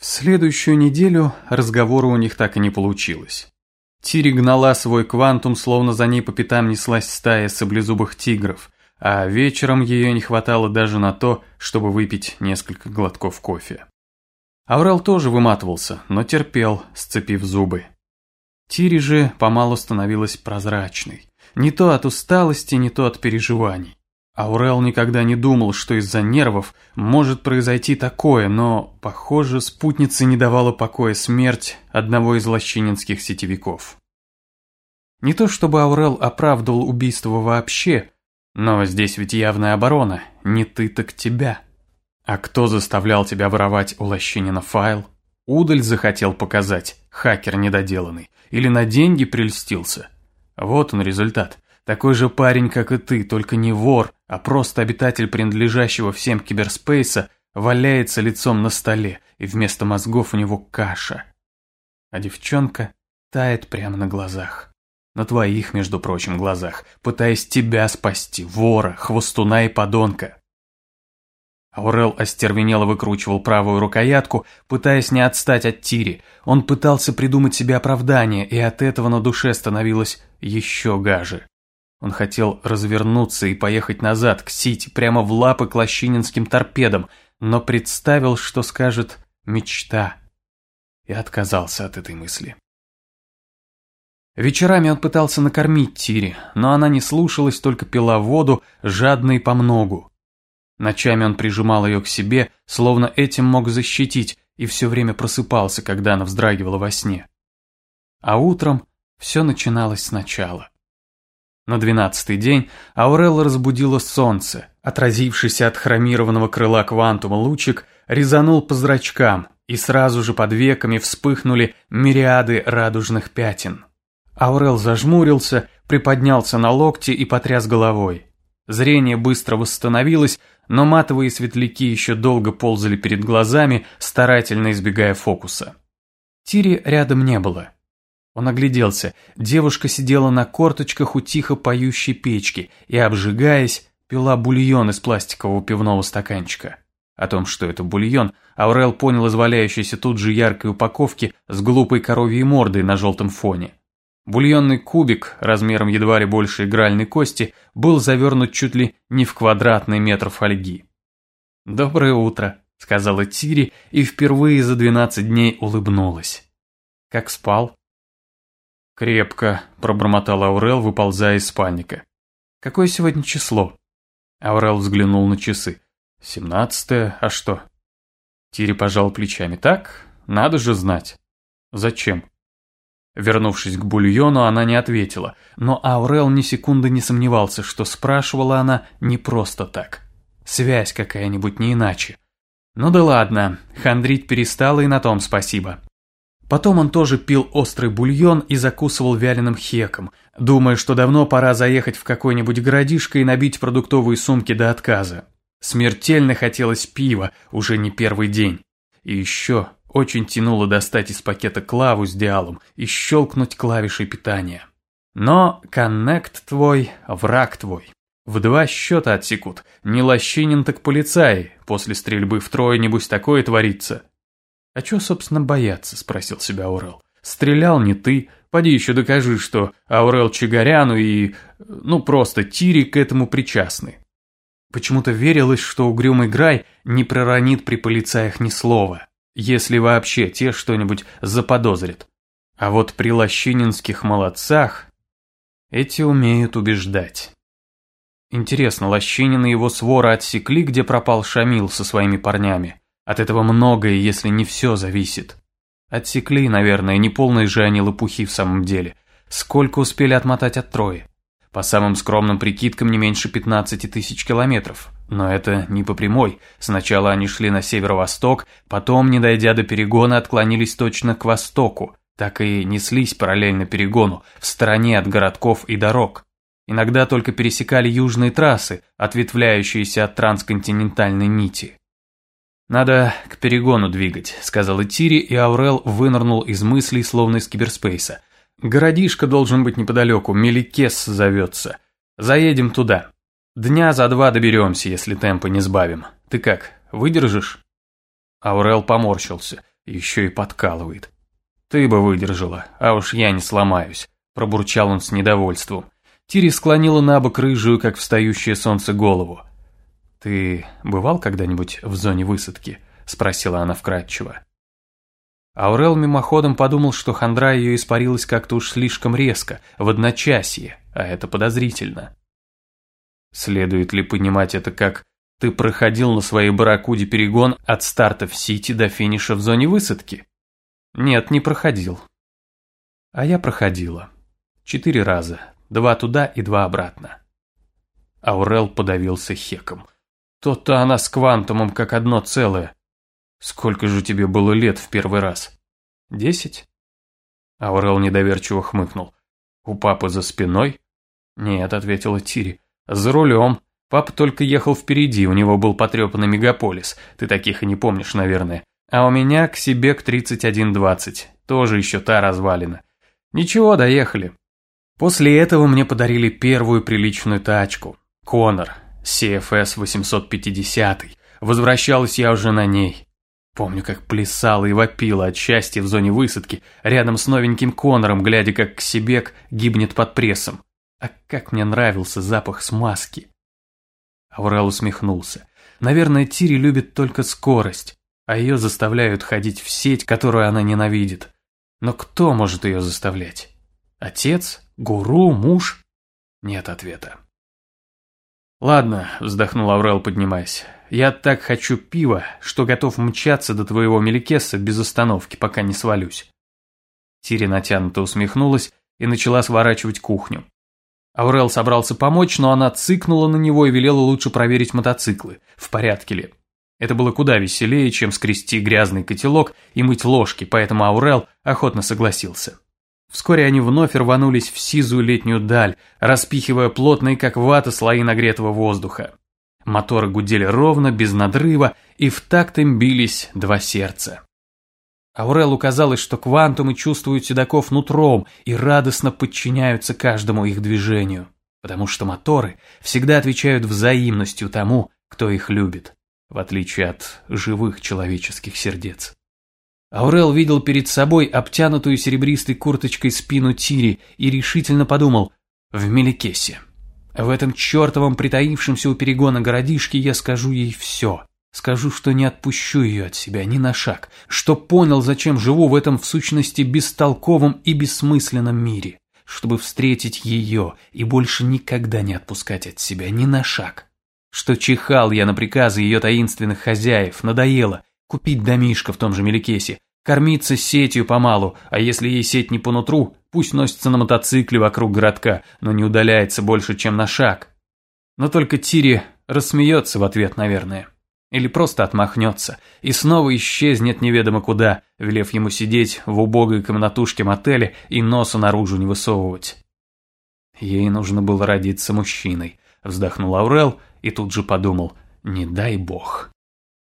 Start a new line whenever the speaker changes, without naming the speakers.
В следующую неделю разговора у них так и не получилось. Тири гнала свой квантум, словно за ней по пятам неслась стая саблезубых тигров, а вечером ее не хватало даже на то, чтобы выпить несколько глотков кофе. Аурел тоже выматывался, но терпел, сцепив зубы. Тири же помалу становилась прозрачной. Не то от усталости, не то от переживаний. Аурел никогда не думал, что из-за нервов может произойти такое, но, похоже, спутнице не давала покоя смерть одного из лощининских сетевиков. Не то чтобы Аурел оправдывал убийство вообще, но здесь ведь явная оборона, не ты так тебя. А кто заставлял тебя воровать у Лощинина файл? Удаль захотел показать, хакер недоделанный, или на деньги прельстился? Вот он результат. Такой же парень, как и ты, только не вор, а просто обитатель принадлежащего всем киберспейса, валяется лицом на столе, и вместо мозгов у него каша. А девчонка тает прямо на глазах. На твоих, между прочим, глазах, пытаясь тебя спасти, вора, хвостуна и подонка. Аурел остервенело выкручивал правую рукоятку, пытаясь не отстать от Тири. Он пытался придумать себе оправдание, и от этого на душе становилось еще гаже. Он хотел развернуться и поехать назад, к Сити, прямо в лапы к лощининским торпедам, но представил, что скажет «мечта», и отказался от этой мысли. Вечерами он пытался накормить Тири, но она не слушалась, только пила воду, жадно и помногу. Ночами он прижимал ее к себе, словно этим мог защитить, и все время просыпался, когда она вздрагивала во сне. А утром все начиналось сначала. На двенадцатый день Аурелла разбудила солнце. Отразившийся от хромированного крыла квантума лучик резанул по зрачкам, и сразу же под веками вспыхнули мириады радужных пятен. Аурел зажмурился, приподнялся на локте и потряс головой. Зрение быстро восстановилось, но матовые светляки еще долго ползали перед глазами, старательно избегая фокуса. Тири рядом не было. Он огляделся. Девушка сидела на корточках у тихо поющей печки и, обжигаясь, пила бульон из пластикового пивного стаканчика. О том, что это бульон, Аурел понял из валяющейся тут же яркой упаковки с глупой коровьей мордой на желтом фоне. Бульонный кубик, размером едва ли больше игральной кости, был завернут чуть ли не в квадратный метр фольги. «Доброе утро», — сказала Тири и впервые за 12 дней улыбнулась. «Как спал?» «Крепко», – пробормотал Аурел, выползая из спальника. «Какое сегодня число?» Аурел взглянул на часы. «Семнадцатое, а что?» Тири пожал плечами. «Так, надо же знать». «Зачем?» Вернувшись к бульону, она не ответила, но Аурел ни секунды не сомневался, что спрашивала она не просто так. Связь какая-нибудь не иначе. Ну да ладно, хандрить перестала и на том спасибо. Потом он тоже пил острый бульон и закусывал вяленым хеком, думая, что давно пора заехать в какой-нибудь городишко и набить продуктовые сумки до отказа. Смертельно хотелось пива, уже не первый день. И еще очень тянуло достать из пакета клаву с диалом и щелкнуть клавишей питания. Но коннект твой, враг твой. В два счета отсекут. Не лощинин, так полицай. После стрельбы втрое, небось, такое творится. «А чего, собственно, бояться?» – спросил себя Аурел. «Стрелял не ты, поди еще докажи, что Аурел Чигаряну и, ну, просто Тири к этому причастны». Почему-то верилось, что угрюмый Грай не проронит при полицаях ни слова, если вообще те что-нибудь заподозрят. А вот при лощининских молодцах эти умеют убеждать. Интересно, Лощинин и его свора отсекли, где пропал Шамил со своими парнями? От этого многое, если не все, зависит. Отсекли, наверное, не полные же они лопухи в самом деле. Сколько успели отмотать от Трои? По самым скромным прикидкам не меньше 15 тысяч километров. Но это не по прямой. Сначала они шли на северо-восток, потом, не дойдя до перегона, отклонились точно к востоку. Так и неслись параллельно перегону, в стороне от городков и дорог. Иногда только пересекали южные трассы, ответвляющиеся от трансконтинентальной нити. «Надо к перегону двигать», — сказала Тири, и Аурел вынырнул из мыслей, словно из киберспейса. «Городишко должен быть неподалеку, Меликес зовется. Заедем туда. Дня за два доберемся, если темпы не сбавим. Ты как, выдержишь?» Аурел поморщился. еще и подкалывает. Ты бы выдержала, а уж я не сломаюсь, пробурчал он с недовольством. Тири склонила на бок рыжую, как встающее солнце, голову. «Ты бывал когда-нибудь в зоне высадки?» – спросила она вкратчиво. Аурел мимоходом подумал, что хандра ее испарилась как-то уж слишком резко, в одночасье, а это подозрительно. Следует ли понимать это как «ты проходил на своей барракуде перегон от старта в Сити до финиша в зоне высадки»? Нет, не проходил. А я проходила. Четыре раза, два туда и два обратно. Аурел подавился хеком. То-то она с квантумом как одно целое. Сколько же тебе было лет в первый раз? Десять? Аурел недоверчиво хмыкнул. У папы за спиной? Нет, ответила Тири. За рулем. Папа только ехал впереди, у него был потрепанный мегаполис. Ты таких и не помнишь, наверное. А у меня к себе к 3120. Тоже еще та развалина. Ничего, доехали. После этого мне подарили первую приличную тачку. Конор, CFS 850. Возвращалась я уже на ней. Помню, как плясала и вопила от счастья в зоне высадки, рядом с новеньким Конором, глядя, как Ксибек гибнет под прессом. А как мне нравился запах смазки. Аурел усмехнулся. Наверное, Тири любит только скорость, а ее заставляют ходить в сеть, которую она ненавидит. Но кто может ее заставлять? Отец? Гуру? Муж? Нет ответа. «Ладно», – вздохнул Аврел, поднимаясь. «Я так хочу пива, что готов мчаться до твоего Меликеса без остановки, пока не свалюсь». Тири натянуто усмехнулась и начала сворачивать кухню. Аурел собрался помочь, но она цыкнула на него и велела лучше проверить мотоциклы, в порядке ли. Это было куда веселее, чем скрести грязный котелок и мыть ложки, поэтому Аурел охотно согласился. Вскоре они вновь рванулись в сизую летнюю даль, распихивая плотные, как вата, слои нагретого воздуха. Моторы гудели ровно, без надрыва, и в такт им бились два сердца. Аурелу казалось, что квантумы чувствуют седаков нутром и радостно подчиняются каждому их движению, потому что моторы всегда отвечают взаимностью тому, кто их любит, в отличие от живых человеческих сердец. Аурел видел перед собой обтянутую серебристой курточкой спину Тири и решительно подумал «в Меликесе». В этом чертовом притаившемся у перегона городишке я скажу ей все. Скажу, что не отпущу ее от себя ни на шаг, что понял, зачем живу в этом в сущности бестолковом и бессмысленном мире, чтобы встретить ее и больше никогда не отпускать от себя ни на шаг. Что чихал я на приказы ее таинственных хозяев, надоело, Купить домишко в том же Меликесе, кормиться сетью помалу, а если ей сеть не по нутру, пусть носится на мотоцикле вокруг городка, но не удаляется больше, чем на шаг. Но только Тири рассмеется в ответ, наверное. Или просто отмахнется и снова исчезнет неведомо куда, велев ему сидеть в убогой комнатушке мотеля и носа наружу не высовывать. Ей нужно было родиться мужчиной, вздохнул Аурел и тут же подумал, не дай бог.